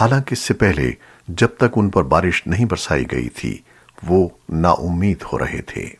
हालाँकि इससे पहले, जब तक उन पर बारिश नहीं बरसाई गई थी, वो नाउम्मीद हो रहे थे।